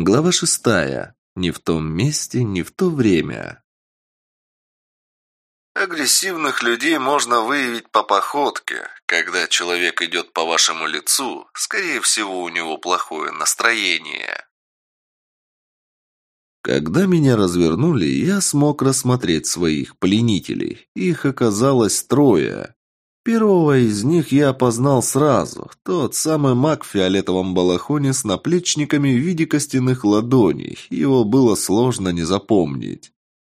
Глава шестая. Не в том месте, не в то время. Агрессивных людей можно выявить по походке. Когда человек идет по вашему лицу, скорее всего, у него плохое настроение. Когда меня развернули, я смог рассмотреть своих пленителей. Их оказалось трое. Первого из них я опознал сразу. Тот самый маг в фиолетовом балахоне с наплечниками в виде костяных ладоней. Его было сложно не запомнить.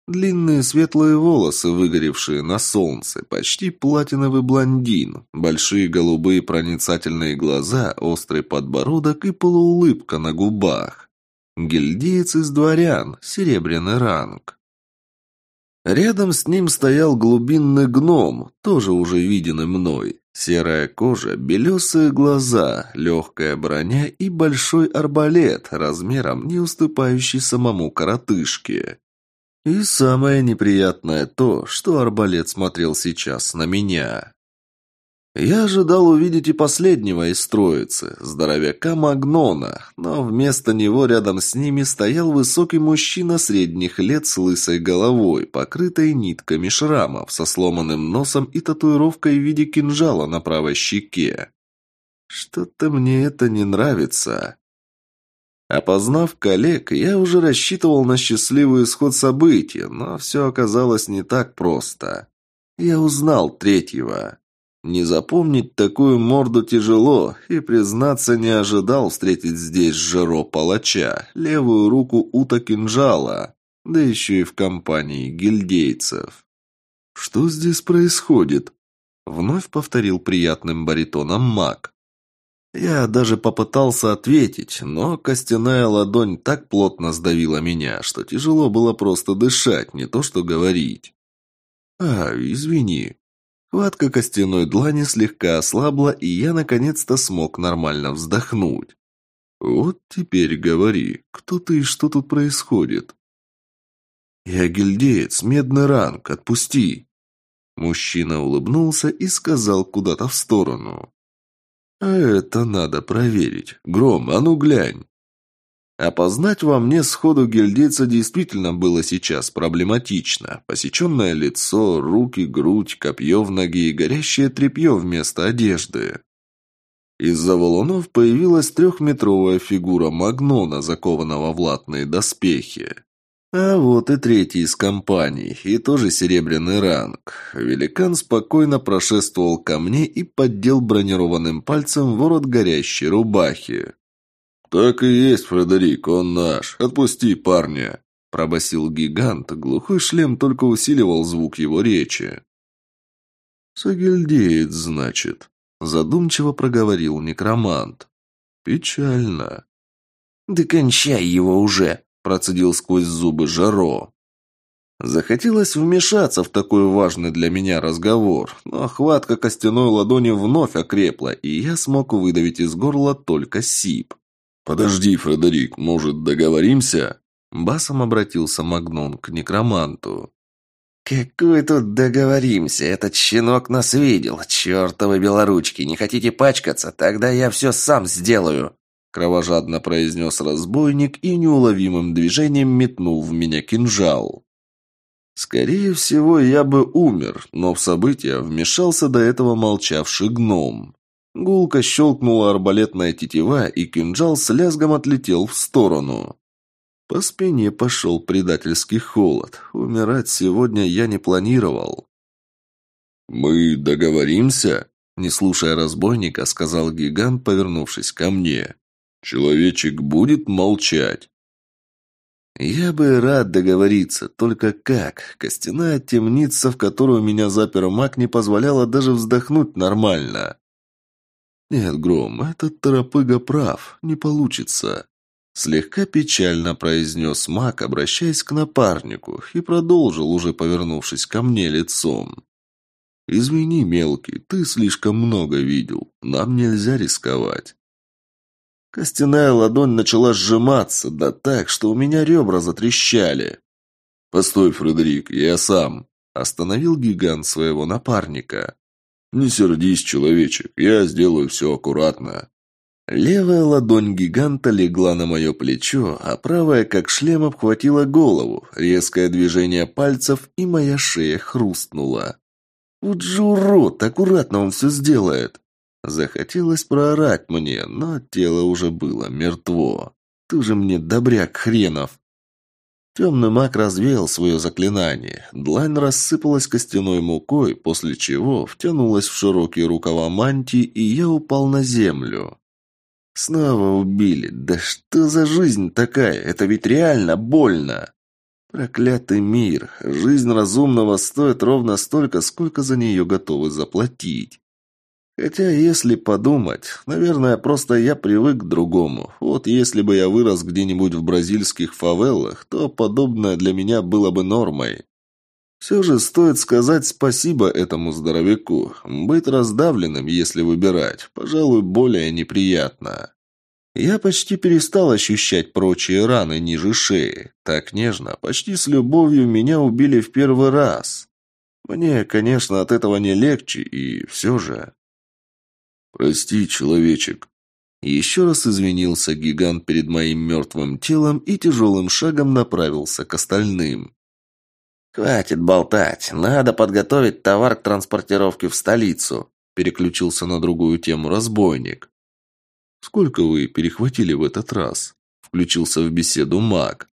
Длинные светлые волосы, выгоревшие на солнце, почти платиновый блондин, большие голубые проницательные глаза, острый подбородок и полуулыбка на губах. Гильдеец из дворян, серебряный ранг. Рядом с ним стоял глубинный гном, тоже уже виденный мной. Серая кожа, белесые глаза, легкая броня и большой арбалет, размером не уступающий самому коротышке. И самое неприятное то, что арбалет смотрел сейчас на меня. Я ожидал увидеть и последнего из троицы, здоровяка Магнона, но вместо него рядом с ними стоял высокий мужчина средних лет с лысой головой, покрытой нитками шрамов, со сломанным носом и татуировкой в виде кинжала на правой щеке. Что-то мне это не нравится. Опознав коллег, я уже рассчитывал на счастливый исход событий, но все оказалось не так просто. Я узнал третьего. Не запомнить такую морду тяжело, и, признаться, не ожидал встретить здесь Жиро Палача, левую руку Ута Кинжала, да еще и в компании гильдейцев. «Что здесь происходит?» Вновь повторил приятным баритоном маг. Я даже попытался ответить, но костяная ладонь так плотно сдавила меня, что тяжело было просто дышать, не то что говорить. «А, извини», Хватка костяной длани слегка ослабла, и я наконец-то смог нормально вздохнуть. «Вот теперь говори, кто ты и что тут происходит?» «Я гильдеец, медный ранг, отпусти!» Мужчина улыбнулся и сказал куда-то в сторону. «А это надо проверить. Гром, а ну глянь!» Опознать во мне сходу гильдейца действительно было сейчас проблематично. Посеченное лицо, руки, грудь, копье в ноге и горящее тряпье вместо одежды. Из-за валунов появилась трехметровая фигура Магнона, закованного в латные доспехи. А вот и третий из компаний, и тоже серебряный ранг. Великан спокойно прошествовал ко мне и поддел бронированным пальцем ворот горящей рубахи. «Так и есть, Фредерик, он наш. Отпусти парня!» Пробасил гигант, глухой шлем только усиливал звук его речи. «Сагильдеец, значит», — задумчиво проговорил некромант. «Печально». «Да кончай его уже!» — процедил сквозь зубы Жаро. Захотелось вмешаться в такой важный для меня разговор, но охватка костяной ладони вновь окрепла, и я смог выдавить из горла только сип. «Подожди, Фредерик, может, договоримся?» Басом обратился Магнон к некроманту. «Какой тут договоримся? Этот щенок нас видел. Чертовы белоручки, не хотите пачкаться? Тогда я все сам сделаю!» Кровожадно произнес разбойник и неуловимым движением метнул в меня кинжал. Скорее всего, я бы умер, но в события вмешался до этого молчавший гном. Гулко щелкнула арбалетная тетива, и кинжал с лязгом отлетел в сторону. По спине пошел предательский холод. Умирать сегодня я не планировал. «Мы договоримся?» Не слушая разбойника, сказал гигант, повернувшись ко мне. «Человечек будет молчать». «Я бы рад договориться, только как? Костяная темница, в которую меня запер маг, не позволяла даже вздохнуть нормально. «Нет, Гром, этот торопыга прав, не получится». Слегка печально произнес маг, обращаясь к напарнику, и продолжил, уже повернувшись ко мне лицом. «Извини, мелкий, ты слишком много видел. Нам нельзя рисковать». Костяная ладонь начала сжиматься, да так, что у меня ребра затрещали. «Постой, Фредерик, я сам», — остановил гигант своего напарника. «Не сердись, человечек, я сделаю все аккуратно». Левая ладонь гиганта легла на мое плечо, а правая, как шлем, обхватила голову. Резкое движение пальцев, и моя шея хрустнула. Вот же урод, аккуратно он все сделает. Захотелось проорать мне, но тело уже было мертво. Ты же мне добряк хренов. Темный маг развеял свое заклинание. Длань рассыпалась костяной мукой, после чего втянулась в широкие рукава мантии, и я упал на землю. Снова убили. Да что за жизнь такая? Это ведь реально больно. Проклятый мир. Жизнь разумного стоит ровно столько, сколько за нее готовы заплатить. Хотя, если подумать, наверное, просто я привык к другому. Вот если бы я вырос где-нибудь в бразильских фавелах, то подобное для меня было бы нормой. Все же стоит сказать спасибо этому здоровяку. Быть раздавленным, если выбирать, пожалуй, более неприятно. Я почти перестал ощущать прочие раны ниже шеи. Так нежно, почти с любовью меня убили в первый раз. Мне, конечно, от этого не легче, и все же... «Прости, человечек». Еще раз извинился гигант перед моим мертвым телом и тяжелым шагом направился к остальным. «Хватит болтать. Надо подготовить товар к транспортировке в столицу», переключился на другую тему разбойник. «Сколько вы перехватили в этот раз?» Включился в беседу маг.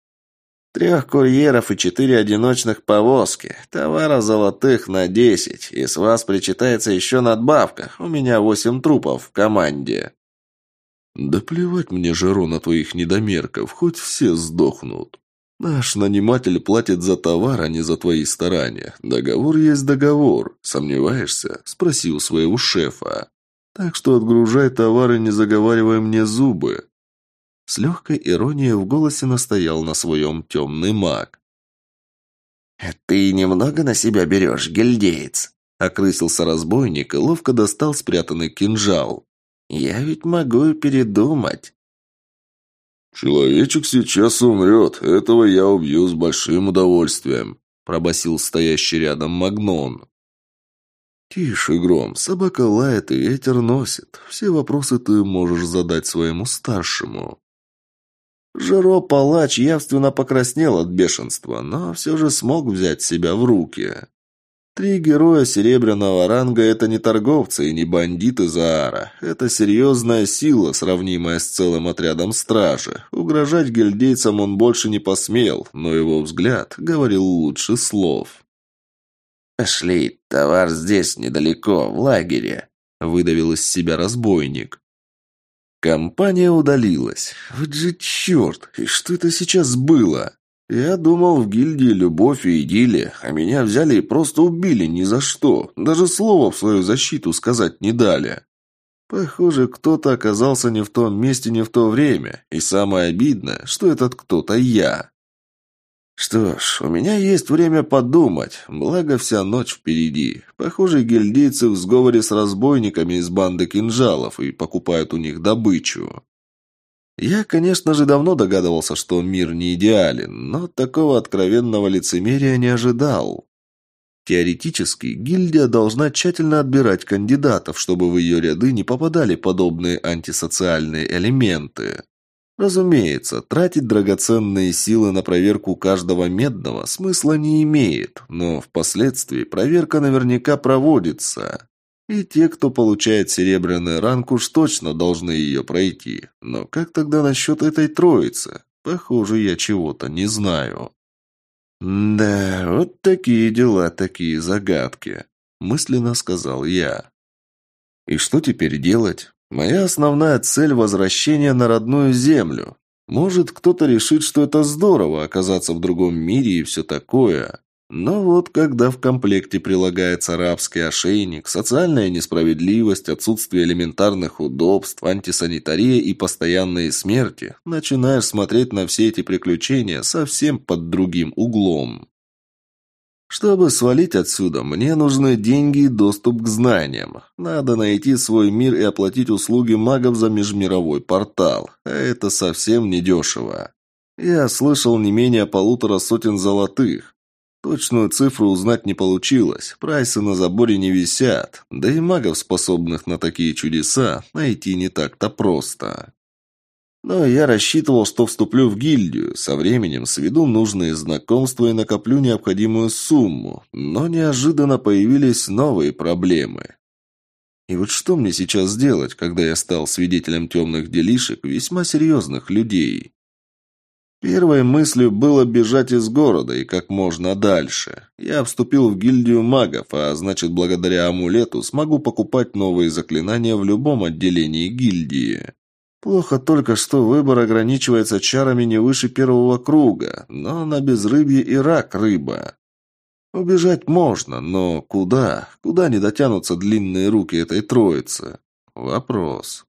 Трех курьеров и четыре одиночных повозки. Товара золотых на десять. И с вас причитается еще надбавка. У меня восемь трупов в команде. Да плевать мне, Жаро, на твоих недомерков. Хоть все сдохнут. Наш наниматель платит за товар, а не за твои старания. Договор есть договор. Сомневаешься? Спроси у своего шефа. Так что отгружай товар и не заговаривай мне зубы. С легкой иронией в голосе настоял на своем темный маг. «Ты немного на себя берешь, гильдеец?» Окрысился разбойник и ловко достал спрятанный кинжал. «Я ведь могу передумать». «Человечек сейчас умрет, этого я убью с большим удовольствием», пробасил стоящий рядом Магнон. «Тише, Гром, собака лает и ветер носит. Все вопросы ты можешь задать своему старшему». Жиро Палач явственно покраснел от бешенства, но все же смог взять себя в руки. Три героя серебряного ранга – это не торговцы и не бандиты Заара. Это серьезная сила, сравнимая с целым отрядом стражи. Угрожать гильдейцам он больше не посмел, но его взгляд говорил лучше слов. «Пошли, товар здесь, недалеко, в лагере», – выдавил из себя разбойник. Компания удалилась. Вот же черт! И что это сейчас было? Я думал, в гильдии любовь и идиллия, а меня взяли и просто убили ни за что. Даже слова в свою защиту сказать не дали. Похоже, кто-то оказался не в том месте, не в то время. И самое обидное, что этот кто-то я. Что ж, у меня есть время подумать, благо вся ночь впереди. Похоже, гильдейцы в сговоре с разбойниками из банды кинжалов и покупают у них добычу. Я, конечно же, давно догадывался, что мир не идеален, но такого откровенного лицемерия не ожидал. Теоретически, гильдия должна тщательно отбирать кандидатов, чтобы в ее ряды не попадали подобные антисоциальные элементы. Разумеется, тратить драгоценные силы на проверку каждого медного смысла не имеет, но впоследствии проверка наверняка проводится. И те, кто получает серебряный ранг, уж точно должны ее пройти. Но как тогда насчет этой троицы? Похоже, я чего-то не знаю. «Да, вот такие дела, такие загадки», – мысленно сказал я. «И что теперь делать? Моя основная цель – возвращение на родную землю. Может, кто-то решит, что это здорово – оказаться в другом мире и все такое. Но вот когда в комплекте прилагается рабский ошейник, социальная несправедливость, отсутствие элементарных удобств, антисанитария и постоянные смерти, начинаешь смотреть на все эти приключения совсем под другим углом. Чтобы свалить отсюда, мне нужны деньги и доступ к знаниям. Надо найти свой мир и оплатить услуги магов за межмировой портал. А это совсем недешево. Я слышал не менее полутора сотен золотых. Точную цифру узнать не получилось, прайсы на заборе не висят, да и магов, способных на такие чудеса, найти не так-то просто. Но я рассчитывал, что вступлю в гильдию, со временем сведу нужные знакомства и накоплю необходимую сумму, но неожиданно появились новые проблемы. И вот что мне сейчас делать, когда я стал свидетелем темных делишек весьма серьезных людей? Первой мыслью было бежать из города и как можно дальше. Я вступил в гильдию магов, а значит, благодаря амулету смогу покупать новые заклинания в любом отделении гильдии. Плохо только, что выбор ограничивается чарами не выше первого круга, но на безрыбье и рак рыба. Убежать можно, но куда? Куда не дотянутся длинные руки этой троицы? Вопрос.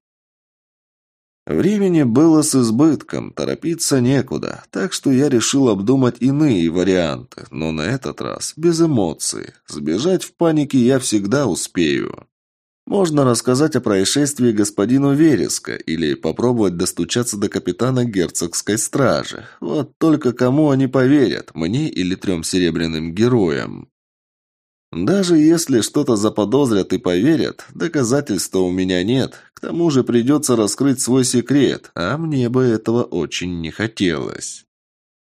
Времени было с избытком, торопиться некуда, так что я решил обдумать иные варианты, но на этот раз без эмоций. Сбежать в панике я всегда успею. Можно рассказать о происшествии господину Вереска или попробовать достучаться до капитана герцогской стражи. Вот только кому они поверят, мне или трем серебряным героям? Даже если что-то заподозрят и поверят, доказательства у меня нет. К тому же придется раскрыть свой секрет, а мне бы этого очень не хотелось.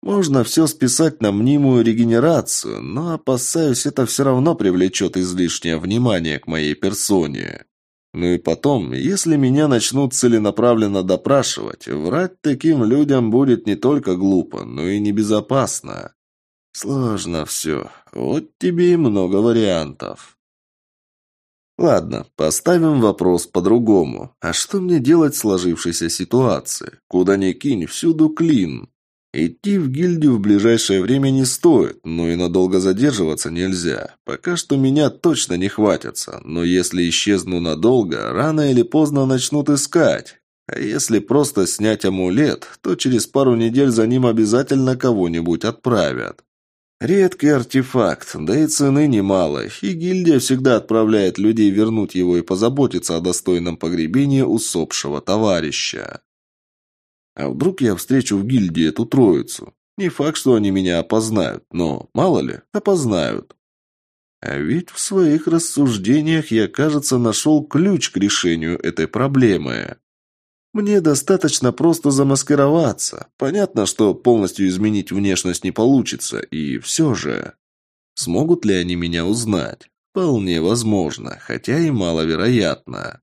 Можно все списать на мнимую регенерацию, но, опасаюсь, это все равно привлечет излишнее внимание к моей персоне. Ну и потом, если меня начнут целенаправленно допрашивать, врать таким людям будет не только глупо, но и небезопасно. Сложно все. Вот тебе и много вариантов. Ладно, поставим вопрос по-другому. А что мне делать в сложившейся ситуации? Куда ни кинь, всюду клин. Идти в гильдию в ближайшее время не стоит, но и надолго задерживаться нельзя. Пока что меня точно не хватится, но если исчезну надолго, рано или поздно начнут искать. А если просто снять амулет, то через пару недель за ним обязательно кого-нибудь отправят. Редкий артефакт, да и цены немало, и гильдия всегда отправляет людей вернуть его и позаботиться о достойном погребении усопшего товарища. А вдруг я встречу в гильдии эту троицу? Не факт, что они меня опознают, но, мало ли, опознают. А ведь в своих рассуждениях я, кажется, нашел ключ к решению этой проблемы. Мне достаточно просто замаскироваться. Понятно, что полностью изменить внешность не получится, и все же... Смогут ли они меня узнать? Вполне возможно, хотя и маловероятно.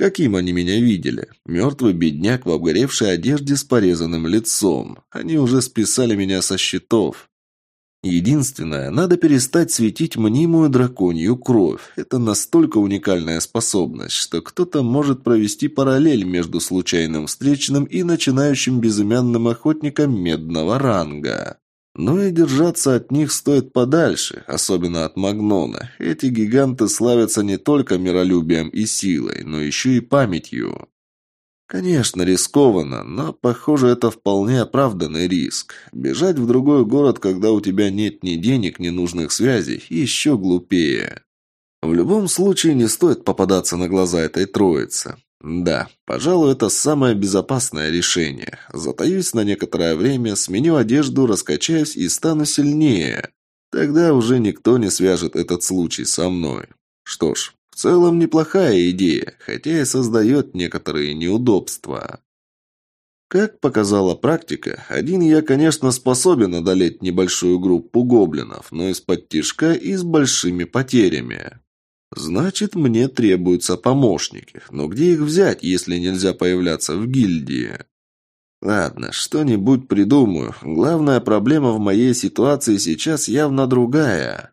Каким они меня видели? Мертвый бедняк в обгоревшей одежде с порезанным лицом. Они уже списали меня со счетов. Единственное, надо перестать светить мнимую драконью кровь. Это настолько уникальная способность, что кто-то может провести параллель между случайным встречным и начинающим безымянным охотником медного ранга. Но и держаться от них стоит подальше, особенно от Магнона. Эти гиганты славятся не только миролюбием и силой, но еще и памятью. Конечно, рискованно, но, похоже, это вполне оправданный риск. Бежать в другой город, когда у тебя нет ни денег, ни нужных связей, еще глупее. В любом случае, не стоит попадаться на глаза этой троицы. Да, пожалуй, это самое безопасное решение. Затаюсь на некоторое время, сменю одежду, раскачаюсь и стану сильнее. Тогда уже никто не свяжет этот случай со мной. Что ж, в целом неплохая идея, хотя и создает некоторые неудобства. Как показала практика, один я, конечно, способен одолеть небольшую группу гоблинов, но из-под тишка и с большими потерями. Значит, мне требуются помощники. Но где их взять, если нельзя появляться в гильдии? Ладно, что-нибудь придумаю. Главная проблема в моей ситуации сейчас явно другая.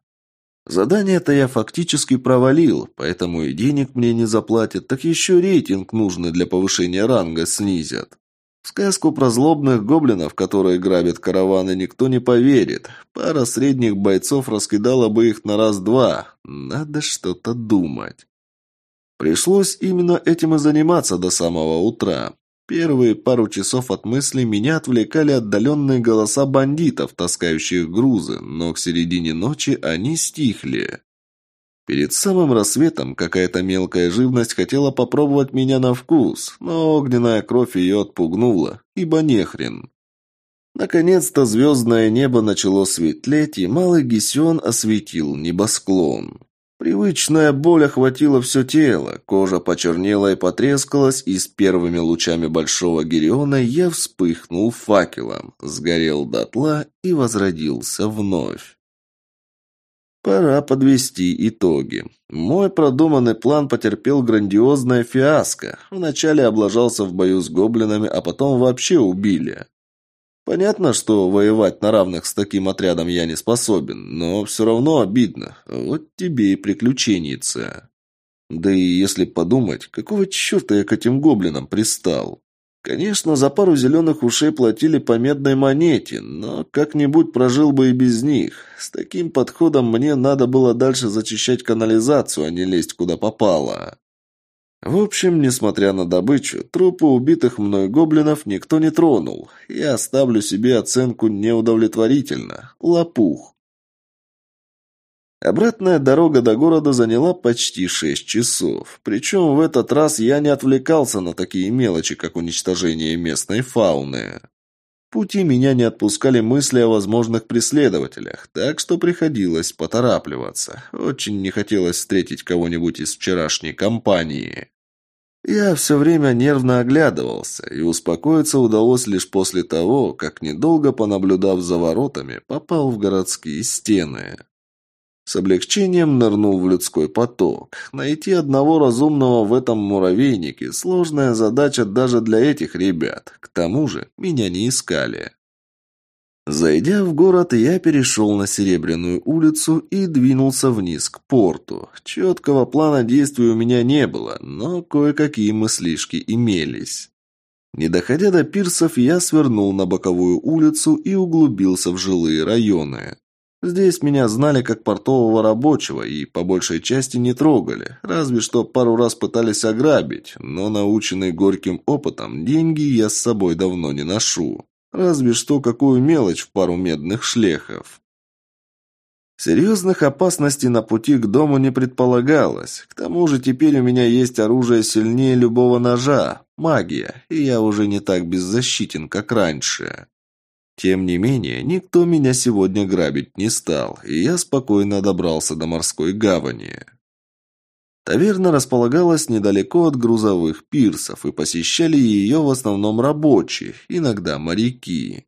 Задание-то я фактически провалил, поэтому и денег мне не заплатят, так еще рейтинг нужный для повышения ранга снизят. Сказку про злобных гоблинов, которые грабят караваны, никто не поверит. Пара средних бойцов раскидала бы их на раз-два. Надо что-то думать. Пришлось именно этим и заниматься до самого утра. Первые пару часов от мысли меня отвлекали отдаленные голоса бандитов, таскающих грузы, но к середине ночи они стихли. Перед самым рассветом какая-то мелкая живность хотела попробовать меня на вкус, но огненная кровь ее отпугнула, ибо нехрен. Наконец-то звездное небо начало светлеть, и малый Гесион осветил небосклон. Привычная боль охватила все тело, кожа почернела и потрескалась, и с первыми лучами большого Гериона я вспыхнул факелом, сгорел дотла и возродился вновь. Пора подвести итоги. Мой продуманный план потерпел грандиозное фиаско. Вначале облажался в бою с гоблинами, а потом вообще убили. Понятно, что воевать на равных с таким отрядом я не способен, но все равно обидно. Вот тебе и приключенница. Да и если подумать, какого черта я к этим гоблинам пристал? Конечно, за пару зеленых ушей платили по медной монете, но как-нибудь прожил бы и без них. С таким подходом мне надо было дальше зачищать канализацию, а не лезть куда попало. В общем, несмотря на добычу, трупы убитых мной гоблинов никто не тронул. Я оставлю себе оценку неудовлетворительно. Лопух. Обратная дорога до города заняла почти шесть часов. Причем в этот раз я не отвлекался на такие мелочи, как уничтожение местной фауны. Пути меня не отпускали мысли о возможных преследователях, так что приходилось поторапливаться. Очень не хотелось встретить кого-нибудь из вчерашней компании. Я все время нервно оглядывался, и успокоиться удалось лишь после того, как, недолго понаблюдав за воротами, попал в городские стены. С облегчением нырнул в людской поток. Найти одного разумного в этом муравейнике – сложная задача даже для этих ребят. К тому же меня не искали. Зайдя в город, я перешел на Серебряную улицу и двинулся вниз к порту. Четкого плана действий у меня не было, но кое-какие мыслишки имелись. Не доходя до пирсов, я свернул на боковую улицу и углубился в жилые районы. Здесь меня знали как портового рабочего и по большей части не трогали, разве что пару раз пытались ограбить, но наученный горьким опытом, деньги я с собой давно не ношу. Разве что какую мелочь в пару медных шлехов. Серьезных опасностей на пути к дому не предполагалось. К тому же теперь у меня есть оружие сильнее любого ножа – магия, и я уже не так беззащитен, как раньше. Тем не менее, никто меня сегодня грабить не стал, и я спокойно добрался до морской гавани. Таверна располагалась недалеко от грузовых пирсов, и посещали ее в основном рабочие, иногда моряки.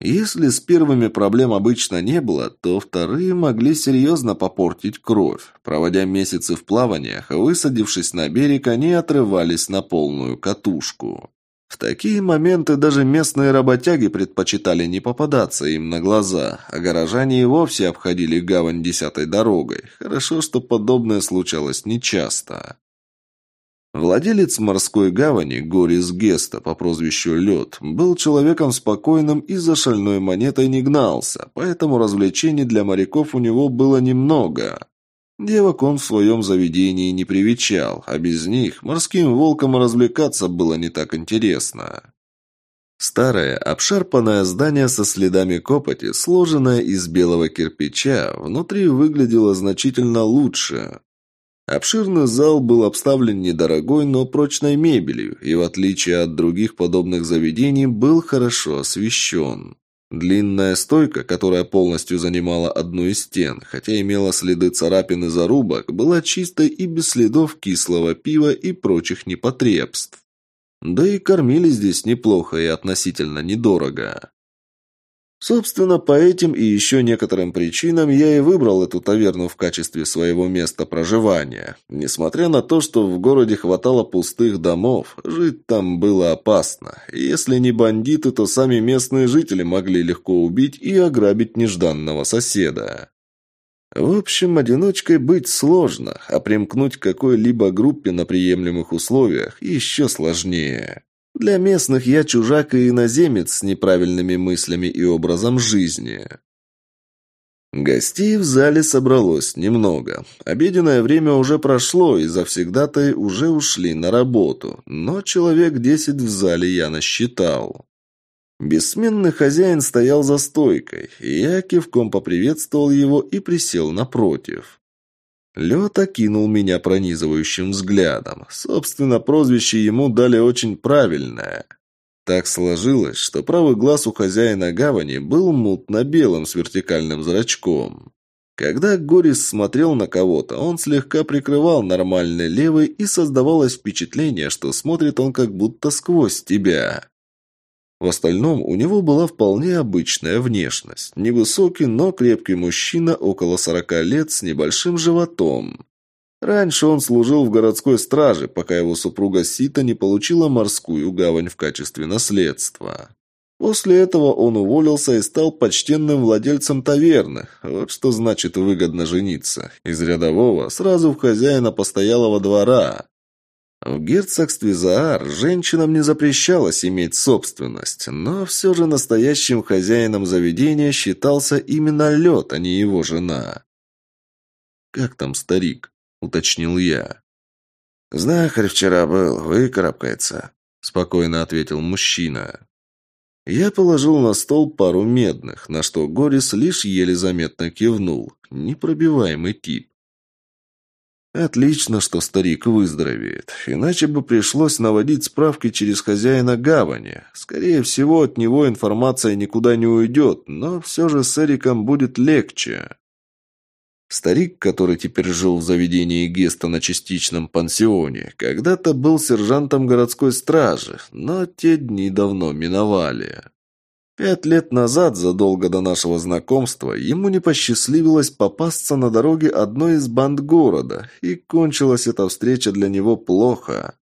Если с первыми проблем обычно не было, то вторые могли серьезно попортить кровь. Проводя месяцы в плаваниях, высадившись на берег, они отрывались на полную катушку. В такие моменты даже местные работяги предпочитали не попадаться им на глаза, а горожане и вовсе обходили гавань десятой дорогой. Хорошо, что подобное случалось нечасто. Владелец морской гавани, Горис Геста по прозвищу Лед, был человеком спокойным и за шальной монетой не гнался, поэтому развлечений для моряков у него было немного. Девок он в своем заведении не привечал, а без них морским волкам развлекаться было не так интересно. Старое, обшарпанное здание со следами копоти, сложенное из белого кирпича, внутри выглядело значительно лучше. Обширный зал был обставлен недорогой, но прочной мебелью, и в отличие от других подобных заведений, был хорошо освещен. Длинная стойка, которая полностью занимала одну из стен, хотя имела следы царапин и зарубок, была чистой и без следов кислого пива и прочих непотребств. Да и кормили здесь неплохо и относительно недорого. Собственно, по этим и еще некоторым причинам я и выбрал эту таверну в качестве своего места проживания. Несмотря на то, что в городе хватало пустых домов, жить там было опасно. Если не бандиты, то сами местные жители могли легко убить и ограбить нежданного соседа. В общем, одиночкой быть сложно, а примкнуть к какой-либо группе на приемлемых условиях еще сложнее. Для местных я чужак и иноземец с неправильными мыслями и образом жизни. Гостей в зале собралось немного. Обеденное время уже прошло, и завсегдатые уже ушли на работу, но человек десять в зале я насчитал. Бессменный хозяин стоял за стойкой, и я кивком поприветствовал его и присел напротив. Лед окинул меня пронизывающим взглядом. Собственно, прозвище ему дали очень правильное. Так сложилось, что правый глаз у хозяина гавани был мутно-белым с вертикальным зрачком. Когда Горис смотрел на кого-то, он слегка прикрывал нормальный левый, и создавалось впечатление, что смотрит он как будто сквозь тебя. В остальном у него была вполне обычная внешность. Невысокий, но крепкий мужчина около сорока лет с небольшим животом. Раньше он служил в городской страже, пока его супруга Сита не получила морскую гавань в качестве наследства. После этого он уволился и стал почтенным владельцем таверны. Вот что значит выгодно жениться. Из рядового сразу в хозяина постоялого двора. В герцогстве Заар женщинам не запрещалось иметь собственность, но все же настоящим хозяином заведения считался именно лед, а не его жена. «Как там старик?» – уточнил я. «Знахарь вчера был, выкарабкается», – спокойно ответил мужчина. Я положил на стол пару медных, на что Горис лишь еле заметно кивнул. Непробиваемый тип. Отлично, что старик выздоровеет. Иначе бы пришлось наводить справки через хозяина гавани. Скорее всего, от него информация никуда не уйдет, но все же с Эриком будет легче. Старик, который теперь жил в заведении Геста на частичном пансионе, когда-то был сержантом городской стражи, но те дни давно миновали. Пять лет назад, задолго до нашего знакомства, ему не посчастливилось попасться на дороге одной из банд города, и кончилась эта встреча для него плохо.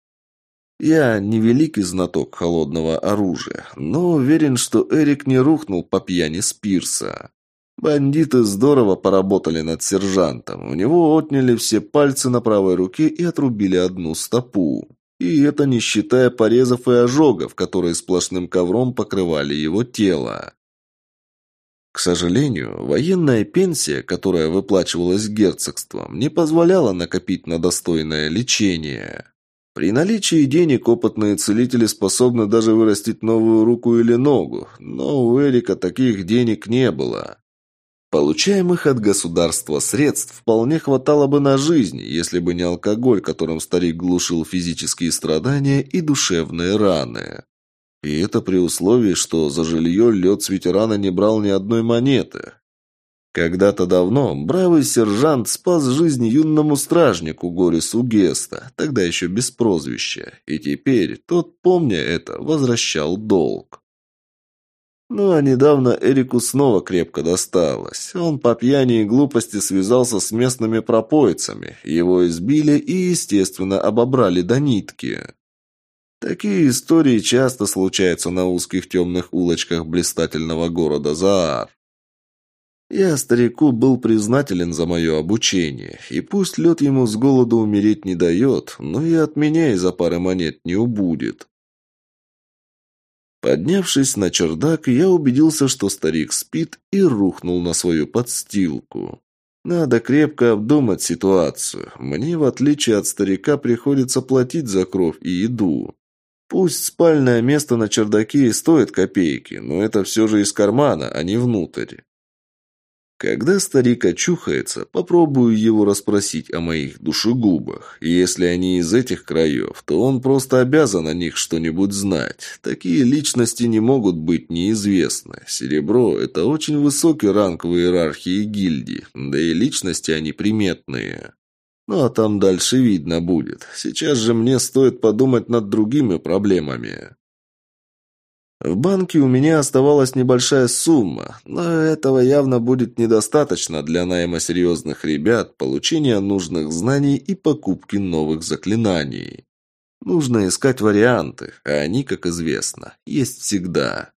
Я не великий знаток холодного оружия, но уверен, что Эрик не рухнул по пьяни с пирса. Бандиты здорово поработали над сержантом. У него отняли все пальцы на правой руке и отрубили одну стопу. И это не считая порезов и ожогов, которые сплошным ковром покрывали его тело. К сожалению, военная пенсия, которая выплачивалась герцогством, не позволяла накопить на достойное лечение. При наличии денег опытные целители способны даже вырастить новую руку или ногу, но у Эрика таких денег не было. Получаемых от государства средств вполне хватало бы на жизнь, если бы не алкоголь, которым старик глушил физические страдания и душевные раны. И это при условии, что за жилье лед с ветерана не брал ни одной монеты. Когда-то давно бравый сержант спас жизнь юному стражнику Горису Геста, тогда еще без прозвища, и теперь тот, помня это, возвращал долг. Ну а недавно Эрику снова крепко досталось. Он по пьяни и глупости связался с местными пропойцами. Его избили и, естественно, обобрали до нитки. Такие истории часто случаются на узких темных улочках блистательного города Заар. Я старику был признателен за мое обучение, и пусть лед ему с голоду умереть не дает, но и от меня из-за пары монет не убудет. Поднявшись на чердак, я убедился, что старик спит и рухнул на свою подстилку. Надо крепко обдумать ситуацию. Мне, в отличие от старика, приходится платить за кровь и еду. Пусть спальное место на чердаке и стоит копейки, но это все же из кармана, а не внутрь. Когда старик очухается, попробую его расспросить о моих душегубах. Если они из этих краев, то он просто обязан о них что-нибудь знать. Такие личности не могут быть неизвестны. Серебро – это очень высокий ранг в иерархии гильдии, да и личности они приметные. Ну а там дальше видно будет. Сейчас же мне стоит подумать над другими проблемами. В банке у меня оставалась небольшая сумма, но этого явно будет недостаточно для найма серьезных ребят, получения нужных знаний и покупки новых заклинаний. Нужно искать варианты, а они, как известно, есть всегда.